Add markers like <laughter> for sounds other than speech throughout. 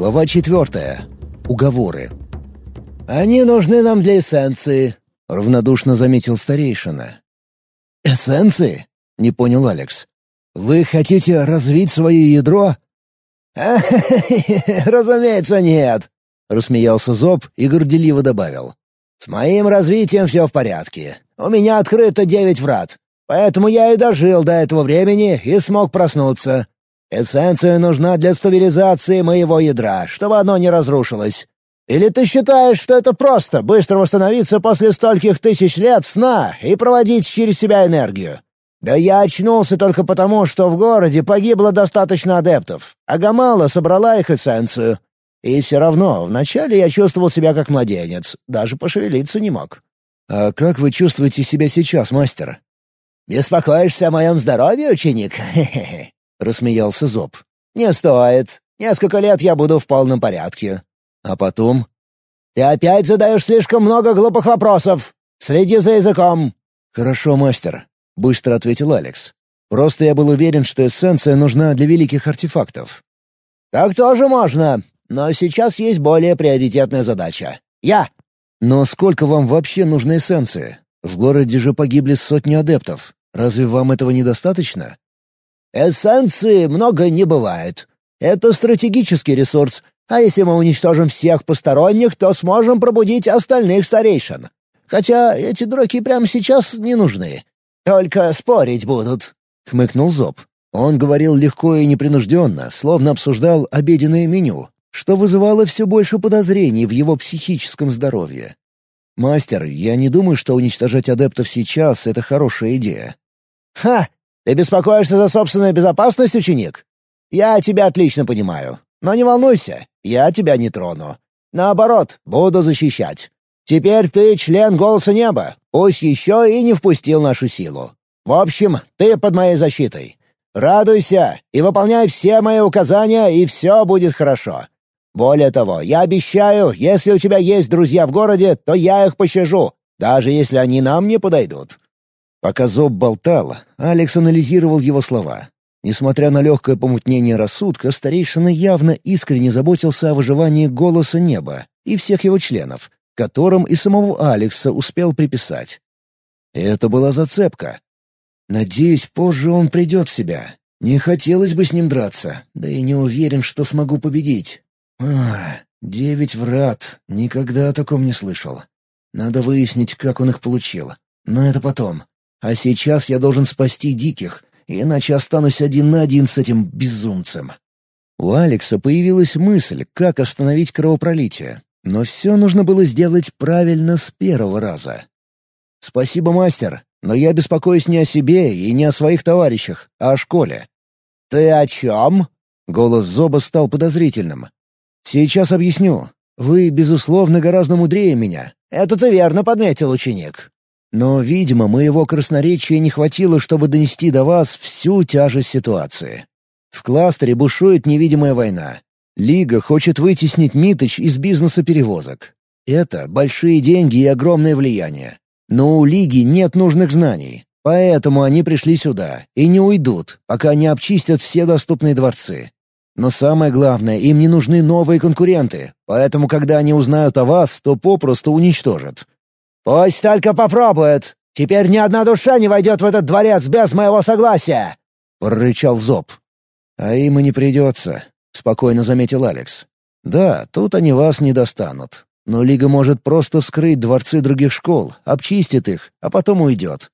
Глава четвертая. Уговоры. «Они нужны нам для эссенции», — равнодушно заметил старейшина. «Эссенции?» — не понял Алекс. «Вы хотите развить свое ядро?» <laughs> «Разумеется, нет», — рассмеялся Зоб и горделиво добавил. «С моим развитием все в порядке. У меня открыто девять врат, поэтому я и дожил до этого времени и смог проснуться. Эссенция нужна для стабилизации моего ядра, чтобы оно не разрушилось. Или ты считаешь, что это просто — быстро восстановиться после стольких тысяч лет сна и проводить через себя энергию? Да я очнулся только потому, что в городе погибло достаточно адептов, а Гамала собрала их эссенцию. И все равно, вначале я чувствовал себя как младенец, даже пошевелиться не мог. «А как вы чувствуете себя сейчас, мастер?» «Беспокоишься о моем здоровье, ученик?» <laughs> — рассмеялся Зоб. «Не стоит. Несколько лет я буду в полном порядке. А потом?» «Ты опять задаешь слишком много глупых вопросов. Следи за языком». «Хорошо, мастер», — быстро ответил Алекс. «Просто я был уверен, что эссенция нужна для великих артефактов». «Так тоже можно, но сейчас есть более приоритетная задача. Я!» «Но сколько вам вообще нужно эссенции? В городе же погибли сотни адептов. Разве вам этого недостаточно?» Эссенции много не бывает. Это стратегический ресурс, а если мы уничтожим всех посторонних, то сможем пробудить остальных старейшин. Хотя эти дураки прямо сейчас не нужны. Только спорить будут», — хмыкнул Зоб. Он говорил легко и непринужденно, словно обсуждал обеденное меню, что вызывало все больше подозрений в его психическом здоровье. «Мастер, я не думаю, что уничтожать адептов сейчас — это хорошая идея». «Ха! Ты беспокоишься за собственную безопасность, ученик? Я тебя отлично понимаю. Но не волнуйся, я тебя не трону. Наоборот, буду защищать. Теперь ты член «Голоса неба», пусть еще и не впустил нашу силу. В общем, ты под моей защитой. Радуйся и выполняй все мои указания, и все будет хорошо. Более того, я обещаю, если у тебя есть друзья в городе, то я их пощажу, даже если они нам не подойдут. Пока Зоб болтал, Алекс анализировал его слова. Несмотря на легкое помутнение рассудка, старейшина явно искренне заботился о выживании голоса неба и всех его членов, которым и самого Алекса успел приписать. Это была зацепка. Надеюсь, позже он придет в себя. Не хотелось бы с ним драться, да и не уверен, что смогу победить. А, девять врат. Никогда о таком не слышал. Надо выяснить, как он их получил. Но это потом. А сейчас я должен спасти диких, иначе останусь один на один с этим безумцем. У Алекса появилась мысль, как остановить кровопролитие, но все нужно было сделать правильно с первого раза. «Спасибо, мастер, но я беспокоюсь не о себе и не о своих товарищах, а о школе». «Ты о чем?» — голос Зоба стал подозрительным. «Сейчас объясню. Вы, безусловно, гораздо мудрее меня». «Это ты верно подметил, ученик. Но, видимо, моего красноречия не хватило, чтобы донести до вас всю тяжесть ситуации. В кластере бушует невидимая война. Лига хочет вытеснить Миточ из бизнеса перевозок. Это большие деньги и огромное влияние. Но у Лиги нет нужных знаний, поэтому они пришли сюда и не уйдут, пока не обчистят все доступные дворцы. Но самое главное, им не нужны новые конкуренты, поэтому когда они узнают о вас, то попросту уничтожат. «Пусть только попробует! Теперь ни одна душа не войдет в этот дворец без моего согласия!» — прорычал Зоб. «А им и не придется», — спокойно заметил Алекс. «Да, тут они вас не достанут. Но Лига может просто вскрыть дворцы других школ, обчистит их, а потом уйдет.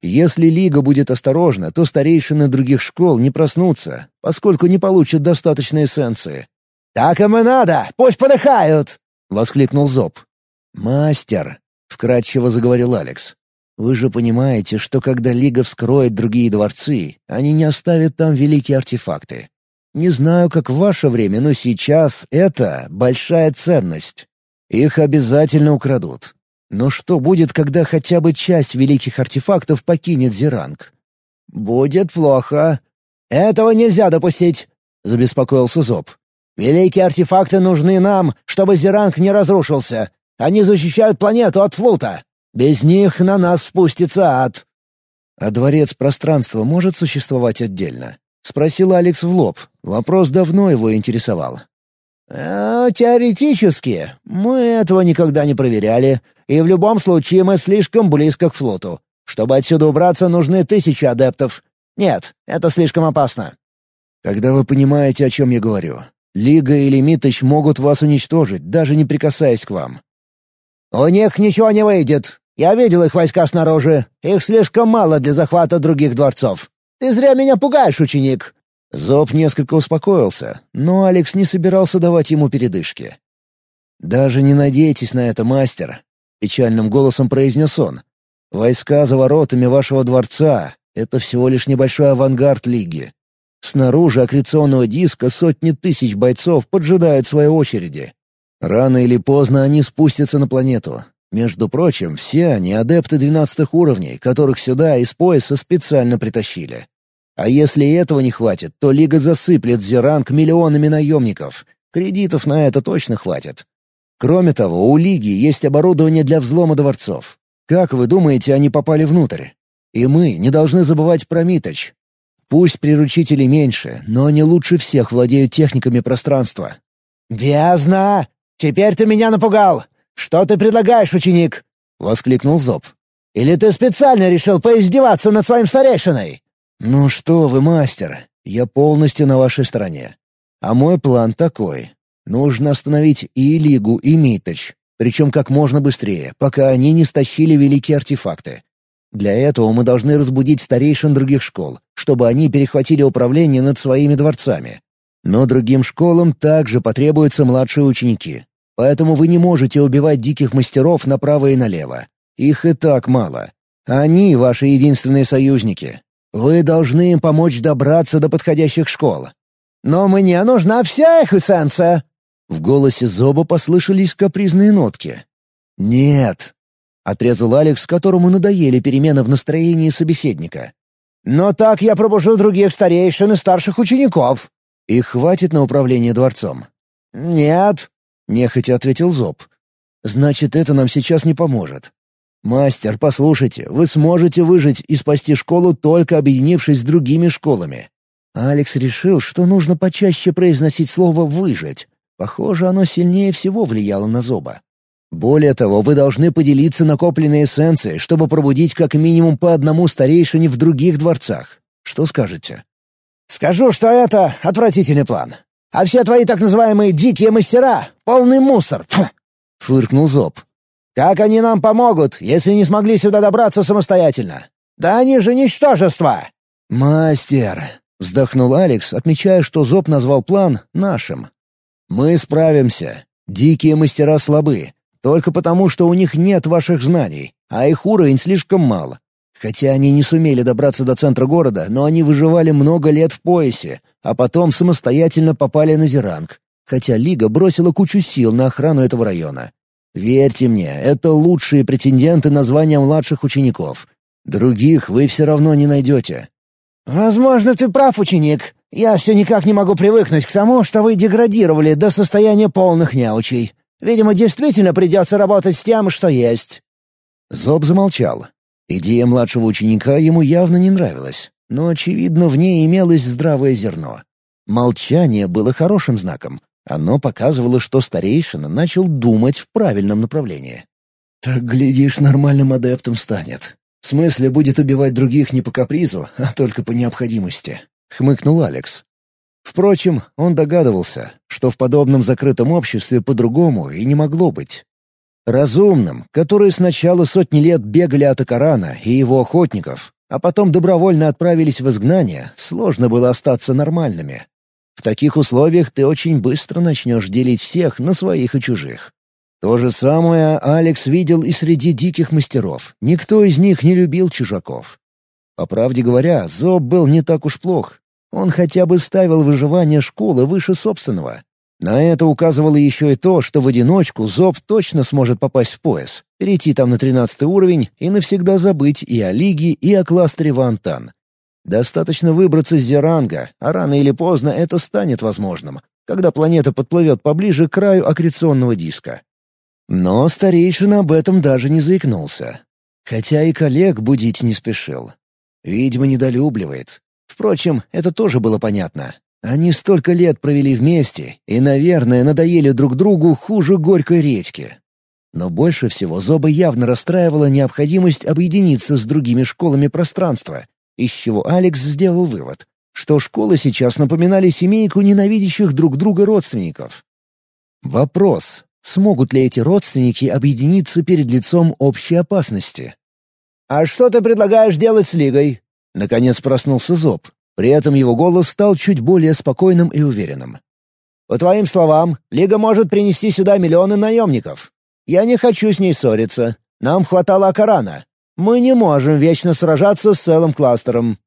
Если Лига будет осторожна, то старейшины других школ не проснутся, поскольку не получат достаточной эссенции». «Так им и надо! Пусть подыхают!» — воскликнул Зоб. «Мастер!» — вкратчиво заговорил Алекс. «Вы же понимаете, что когда Лига вскроет другие дворцы, они не оставят там великие артефакты. Не знаю, как в ваше время, но сейчас это большая ценность. Их обязательно украдут. Но что будет, когда хотя бы часть великих артефактов покинет Зеранг?» «Будет плохо. Этого нельзя допустить», — забеспокоился Зоб. «Великие артефакты нужны нам, чтобы Зеранг не разрушился. Они защищают планету от флута. Без них на нас спустится ад». «А дворец пространства может существовать отдельно?» — спросил Алекс в лоб. Вопрос давно его интересовал. Э, «Теоретически. Мы этого никогда не проверяли, и в любом случае мы слишком близко к флоту. Чтобы отсюда убраться, нужны тысячи адептов. Нет, это слишком опасно». «Тогда вы понимаете, о чем я говорю. Лига или Миточ могут вас уничтожить, даже не прикасаясь к вам». «У них ничего не выйдет. Я видел их войска снаружи. Их слишком мало для захвата других дворцов. Ты зря меня пугаешь, ученик. Зоб несколько успокоился, но Алекс не собирался давать ему передышки. «Даже не надейтесь на это, мастер», — печальным голосом произнес он. «Войска за воротами вашего дворца — это всего лишь небольшой авангард Лиги. Снаружи аккреционного диска сотни тысяч бойцов поджидают своей очереди. Рано или поздно они спустятся на планету. Между прочим, все они адепты двенадцатых уровней, которых сюда из пояса специально притащили. А если этого не хватит, то Лига засыплет Зеранг миллионами наемников. Кредитов на это точно хватит. Кроме того, у Лиги есть оборудование для взлома дворцов. Как вы думаете, они попали внутрь? И мы не должны забывать про Миточ. Пусть приручителей меньше, но они лучше всех владеют техниками пространства. «Вязно! Теперь ты меня напугал! Что ты предлагаешь, ученик?» — воскликнул Зоб. «Или ты специально решил поиздеваться над своим старейшиной?» «Ну что вы, мастер, я полностью на вашей стороне. А мой план такой. Нужно остановить и Лигу, и Миточ, причем как можно быстрее, пока они не стащили великие артефакты. Для этого мы должны разбудить старейшин других школ, чтобы они перехватили управление над своими дворцами. Но другим школам также потребуются младшие ученики. Поэтому вы не можете убивать диких мастеров направо и налево. Их и так мало. Они — ваши единственные союзники. Вы должны им помочь добраться до подходящих школ. Но мне нужна вся их эссенция!» В голосе Зоба послышались капризные нотки. «Нет!» — отрезал Алекс, которому надоели перемены в настроении собеседника. «Но так я пробужу других старейшин и старших учеников». «Их хватит на управление дворцом?» «Нет», — нехотя ответил Зоб. «Значит, это нам сейчас не поможет. «Мастер, послушайте, вы сможете выжить и спасти школу, только объединившись с другими школами». Алекс решил, что нужно почаще произносить слово «выжить». Похоже, оно сильнее всего влияло на Зоба. Более того, вы должны поделиться накопленной эссенцией, чтобы пробудить как минимум по одному старейшине в других дворцах. Что скажете? «Скажу, что это отвратительный план. А все твои так называемые «дикие мастера» — полный мусор!» Фу! — фыркнул Зоб. Как они нам помогут, если не смогли сюда добраться самостоятельно? Да они же ничтожество!» «Мастер!» — вздохнул Алекс, отмечая, что Зоб назвал план нашим. «Мы справимся. Дикие мастера слабы, только потому, что у них нет ваших знаний, а их уровень слишком мал. Хотя они не сумели добраться до центра города, но они выживали много лет в поясе, а потом самостоятельно попали на Зеранг, хотя Лига бросила кучу сил на охрану этого района. Верьте мне, это лучшие претенденты на звание младших учеников. Других вы все равно не найдете». «Возможно, ты прав, ученик. Я все никак не могу привыкнуть к тому, что вы деградировали до состояния полных неучей. Видимо, действительно придется работать с тем, что есть». Зоб замолчал. Идея младшего ученика ему явно не нравилась, но, очевидно, в ней имелось здравое зерно. Молчание было хорошим знаком, оно показывало, что старейшина начал думать в правильном направлении. «Так, глядишь, нормальным адептом станет. В смысле, будет убивать других не по капризу, а только по необходимости», — хмыкнул Алекс. Впрочем, он догадывался, что в подобном закрытом обществе по-другому и не могло быть. Разумным, которые сначала сотни лет бегали от Акарана и его охотников, а потом добровольно отправились в изгнание, сложно было остаться нормальными. В таких условиях ты очень быстро начнешь делить всех на своих и чужих. То же самое Алекс видел и среди диких мастеров. Никто из них не любил чужаков. По правде говоря, Зоб был не так уж плох. Он хотя бы ставил выживание школы выше собственного. На это указывало еще и то, что в одиночку Зоб точно сможет попасть в пояс, перейти там на тринадцатый уровень и навсегда забыть и о Лиге, и о кластере Вантан. Достаточно выбраться с Зеранга, а рано или поздно это станет возможным, когда планета подплывет поближе к краю аккреционного диска. Но старейшина об этом даже не заикнулся. Хотя и коллег будить не спешил. Видимо, недолюбливает. Впрочем, это тоже было понятно. Они столько лет провели вместе и, наверное, надоели друг другу хуже горькой редьки. Но больше всего Зоба явно расстраивала необходимость объединиться с другими школами пространства, из чего Алекс сделал вывод, что школы сейчас напоминали семейку ненавидящих друг друга родственников. Вопрос, смогут ли эти родственники объединиться перед лицом общей опасности? «А что ты предлагаешь делать с Лигой?» Наконец проснулся Зоб. При этом его голос стал чуть более спокойным и уверенным. «По твоим словам, Лига может принести сюда миллионы наемников. Я не хочу с ней ссориться. Нам хватало Акарана. Мы не можем вечно сражаться с целым кластером».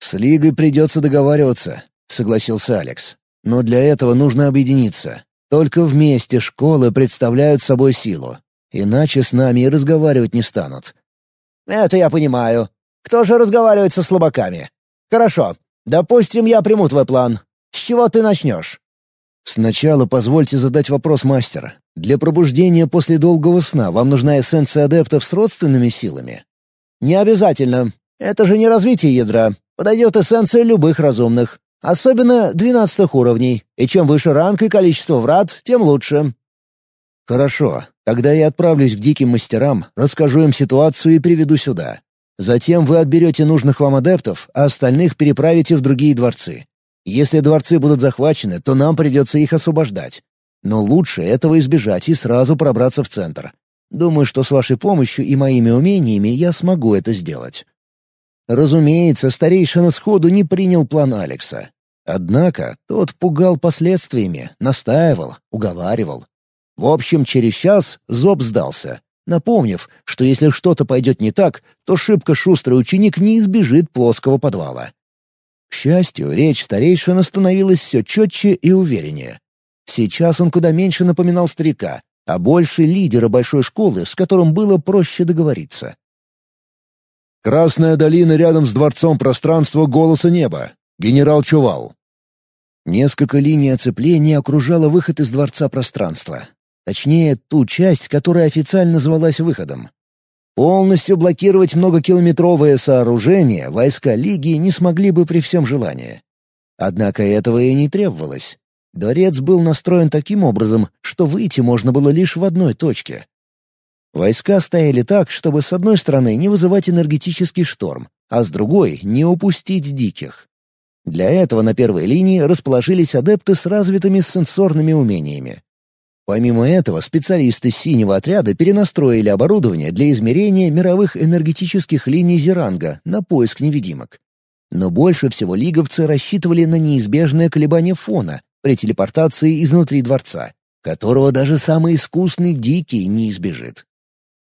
«С Лигой придется договариваться», — согласился Алекс. «Но для этого нужно объединиться. Только вместе школы представляют собой силу. Иначе с нами и разговаривать не станут». «Это я понимаю. Кто же разговаривает со слабаками? Хорошо. Допустим, я приму твой план. С чего ты начнешь?» «Сначала позвольте задать вопрос, мастер. Для пробуждения после долгого сна вам нужна эссенция адептов с родственными силами?» «Не обязательно. Это же не развитие ядра. Подойдет эссенция любых разумных. Особенно двенадцатых уровней. И чем выше ранг и количество врат, тем лучше». «Хорошо. Тогда я отправлюсь к диким мастерам, расскажу им ситуацию и приведу сюда. Затем вы отберете нужных вам адептов, а остальных переправите в другие дворцы. Если дворцы будут захвачены, то нам придется их освобождать. Но лучше этого избежать и сразу пробраться в центр. Думаю, что с вашей помощью и моими умениями я смогу это сделать». Разумеется, старейшина сходу не принял план Алекса. Однако тот пугал последствиями, настаивал, уговаривал. В общем, через час Зоб сдался, напомнив, что если что-то пойдет не так, то шибко шустрый ученик не избежит плоского подвала. К счастью, речь старейшины становилась все четче и увереннее. Сейчас он куда меньше напоминал старика, а больше лидера большой школы, с которым было проще договориться. «Красная долина рядом с дворцом пространства голоса неба. Генерал Чувал». Несколько линий оцепления окружало выход из дворца пространства. Точнее, ту часть, которая официально звалась выходом. Полностью блокировать многокилометровое сооружение войска Лиги не смогли бы при всем желании. Однако этого и не требовалось. Дворец был настроен таким образом, что выйти можно было лишь в одной точке. Войска стояли так, чтобы с одной стороны не вызывать энергетический шторм, а с другой — не упустить диких. Для этого на первой линии расположились адепты с развитыми сенсорными умениями. Помимо этого, специалисты синего отряда перенастроили оборудование для измерения мировых энергетических линий Зеранга на поиск невидимок. Но больше всего лиговцы рассчитывали на неизбежное колебание фона, при телепортации изнутри дворца, которого даже самый искусный Дикий не избежит.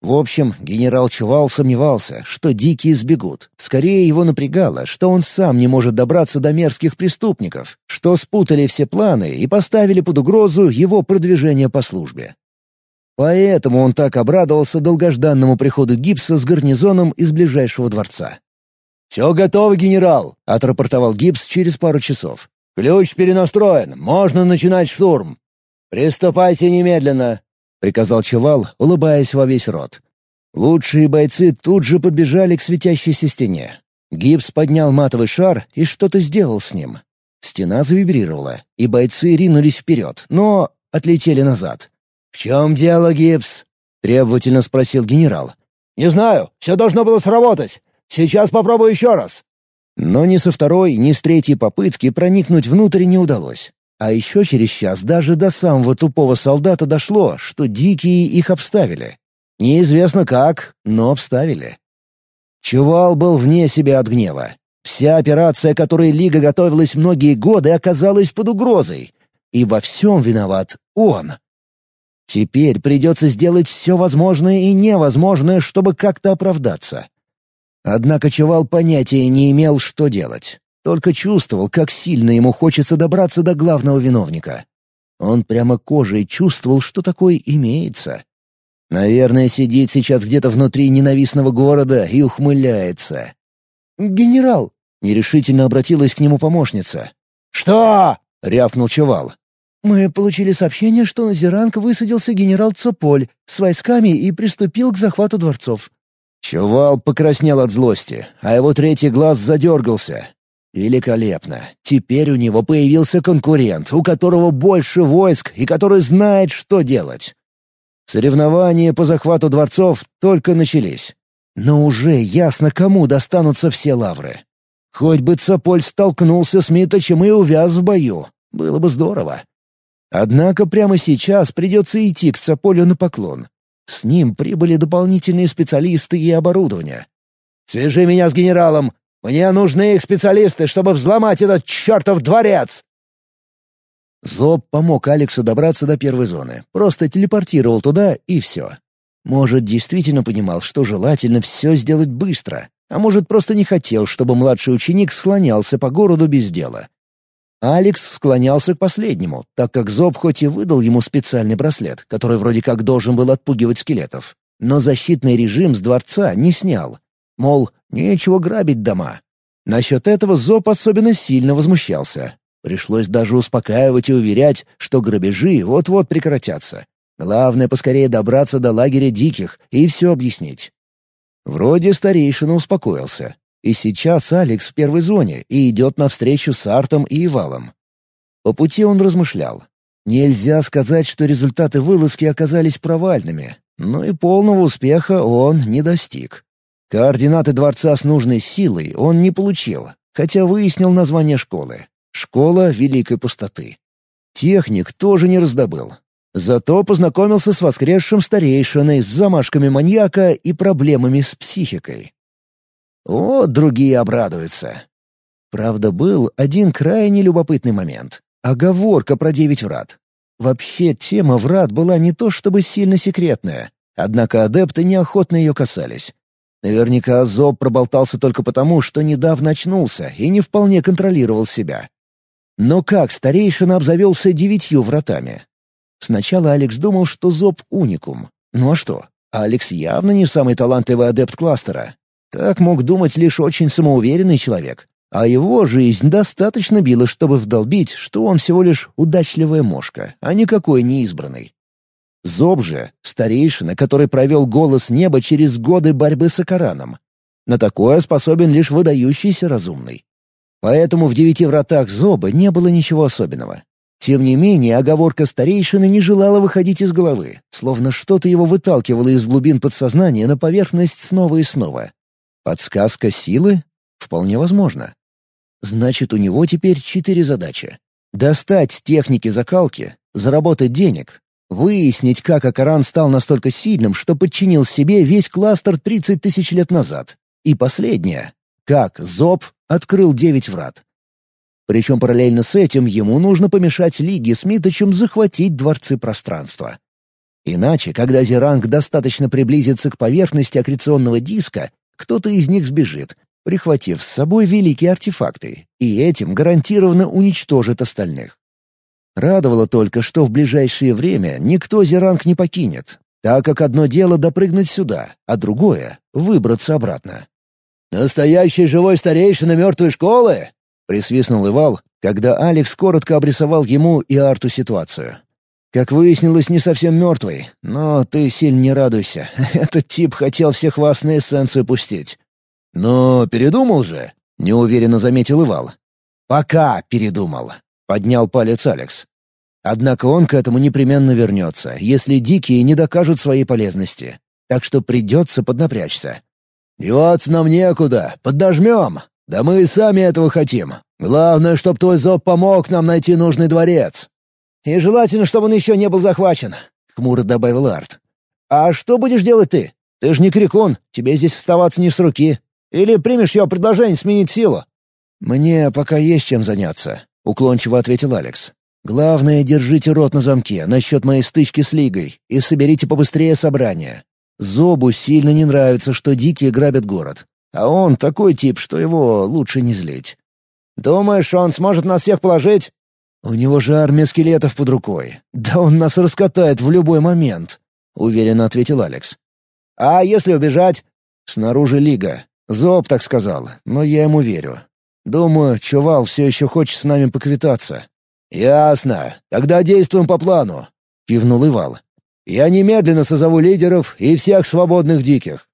В общем, генерал Чувал сомневался, что Дикие сбегут. Скорее его напрягало, что он сам не может добраться до мерзких преступников, что спутали все планы и поставили под угрозу его продвижение по службе. Поэтому он так обрадовался долгожданному приходу Гипса с гарнизоном из ближайшего дворца. «Все готово, генерал!» — отрапортовал Гипс через пару часов. «Ключ перенастроен. Можно начинать штурм. Приступайте немедленно!» — приказал Чевал, улыбаясь во весь рот. Лучшие бойцы тут же подбежали к светящейся стене. Гипс поднял матовый шар и что-то сделал с ним. Стена завибрировала, и бойцы ринулись вперед, но отлетели назад. «В чем дело, Гипс?» — требовательно спросил генерал. «Не знаю. Все должно было сработать. Сейчас попробую еще раз». Но ни со второй, ни с третьей попытки проникнуть внутрь не удалось. А еще через час даже до самого тупого солдата дошло, что дикие их обставили. Неизвестно как, но обставили. Чувал был вне себя от гнева. Вся операция, которой Лига готовилась многие годы, оказалась под угрозой. И во всем виноват он. Теперь придется сделать все возможное и невозможное, чтобы как-то оправдаться. Однако Чувал понятия не имел, что делать. Только чувствовал, как сильно ему хочется добраться до главного виновника. Он прямо кожей чувствовал, что такое имеется. Наверное, сидит сейчас где-то внутри ненавистного города и ухмыляется. «Генерал!» — нерешительно обратилась к нему помощница. «Что?» — рявкнул Чувал. «Мы получили сообщение, что на Зеранг высадился генерал Цополь с войсками и приступил к захвату дворцов. Чувал покраснел от злости, а его третий глаз задергался. Великолепно. Теперь у него появился конкурент, у которого больше войск и который знает, что делать. Соревнования по захвату дворцов только начались. Но уже ясно, кому достанутся все лавры. Хоть бы Цаполь столкнулся с Миточем и увяз в бою. Было бы здорово. Однако прямо сейчас придется идти к Цаполю на поклон. С ним прибыли дополнительные специалисты и оборудование. «Свяжи меня с генералом! Мне нужны их специалисты, чтобы взломать этот чертов дворец!» Зоб помог Алексу добраться до первой зоны, просто телепортировал туда и все. Может, действительно понимал, что желательно все сделать быстро, а может, просто не хотел, чтобы младший ученик склонялся по городу без дела. Алекс склонялся к последнему, так как Зоб хоть и выдал ему специальный браслет, который вроде как должен был отпугивать скелетов, но защитный режим с дворца не снял. Мол, нечего грабить дома. Насчет этого Зоб особенно сильно возмущался. Пришлось даже успокаивать и уверять, что грабежи вот-вот прекратятся. Главное поскорее добраться до лагеря диких и все объяснить. Вроде старейшина успокоился. И сейчас Алекс в первой зоне и идет навстречу с Артом и Ивалом. По пути он размышлял. Нельзя сказать, что результаты вылазки оказались провальными, но и полного успеха он не достиг. Координаты дворца с нужной силой он не получил, хотя выяснил название школы. Школа Великой Пустоты. Техник тоже не раздобыл. Зато познакомился с воскресшим старейшиной с замашками маньяка и проблемами с психикой. Вот другие обрадуются. Правда, был один крайне любопытный момент. Оговорка про девять врат. Вообще, тема врат была не то чтобы сильно секретная, однако адепты неохотно ее касались. Наверняка Зоб проболтался только потому, что недавно очнулся и не вполне контролировал себя. Но как старейшина обзавелся девятью вратами? Сначала Алекс думал, что Зоб — уникум. Ну а что? Алекс явно не самый талантливый адепт кластера. Так мог думать лишь очень самоуверенный человек. А его жизнь достаточно била, чтобы вдолбить, что он всего лишь удачливая мошка, а никакой не избранный. Зоб же — старейшина, который провел голос неба через годы борьбы с Акараном. На такое способен лишь выдающийся разумный. Поэтому в девяти вратах Зоба не было ничего особенного. Тем не менее, оговорка старейшины не желала выходить из головы, словно что-то его выталкивало из глубин подсознания на поверхность снова и снова. Подсказка силы? Вполне возможно. Значит, у него теперь четыре задачи. Достать техники закалки, заработать денег, выяснить, как Акаран стал настолько сильным, что подчинил себе весь кластер 30 тысяч лет назад. И последнее. Как Зоб открыл девять врат. Причем параллельно с этим ему нужно помешать Лиге с захватить дворцы пространства. Иначе, когда Зеранг достаточно приблизится к поверхности аккреционного диска, кто-то из них сбежит, прихватив с собой великие артефакты, и этим гарантированно уничтожит остальных. Радовало только, что в ближайшее время никто Зеранг не покинет, так как одно дело допрыгнуть сюда, а другое — выбраться обратно. «Настоящий живой старейшина мертвой школы?» — присвистнул Ивал, когда Алекс коротко обрисовал ему и Арту ситуацию. Как выяснилось, не совсем мертвый, но ты сильно не радуйся. <laughs> Этот тип хотел всех вас на эссенцию пустить. Но передумал же, — неуверенно заметил Ивал. Пока передумал, — поднял палец Алекс. Однако он к этому непременно вернется, если дикие не докажут своей полезности. Так что придется поднапрячься. «Деваться нам некуда, подожмем. Да мы и сами этого хотим. Главное, чтоб твой зоб помог нам найти нужный дворец». «И желательно, чтобы он еще не был захвачен», — хмуро добавил Арт. «А что будешь делать ты? Ты же не крикун, тебе здесь оставаться не с руки. Или примешь его предложение сменить силу?» «Мне пока есть чем заняться», — уклончиво ответил Алекс. «Главное, держите рот на замке насчет моей стычки с Лигой и соберите побыстрее собрание. Зобу сильно не нравится, что дикие грабят город. А он такой тип, что его лучше не злить». «Думаешь, он сможет нас всех положить?» «У него же армия скелетов под рукой. Да он нас раскатает в любой момент», — уверенно ответил Алекс. «А если убежать?» «Снаружи лига. Зоб так сказал, но я ему верю. Думаю, Чувал все еще хочет с нами поквитаться». «Ясно. Тогда действуем по плану», — кивнул Ивал. «Я немедленно созову лидеров и всех свободных диких.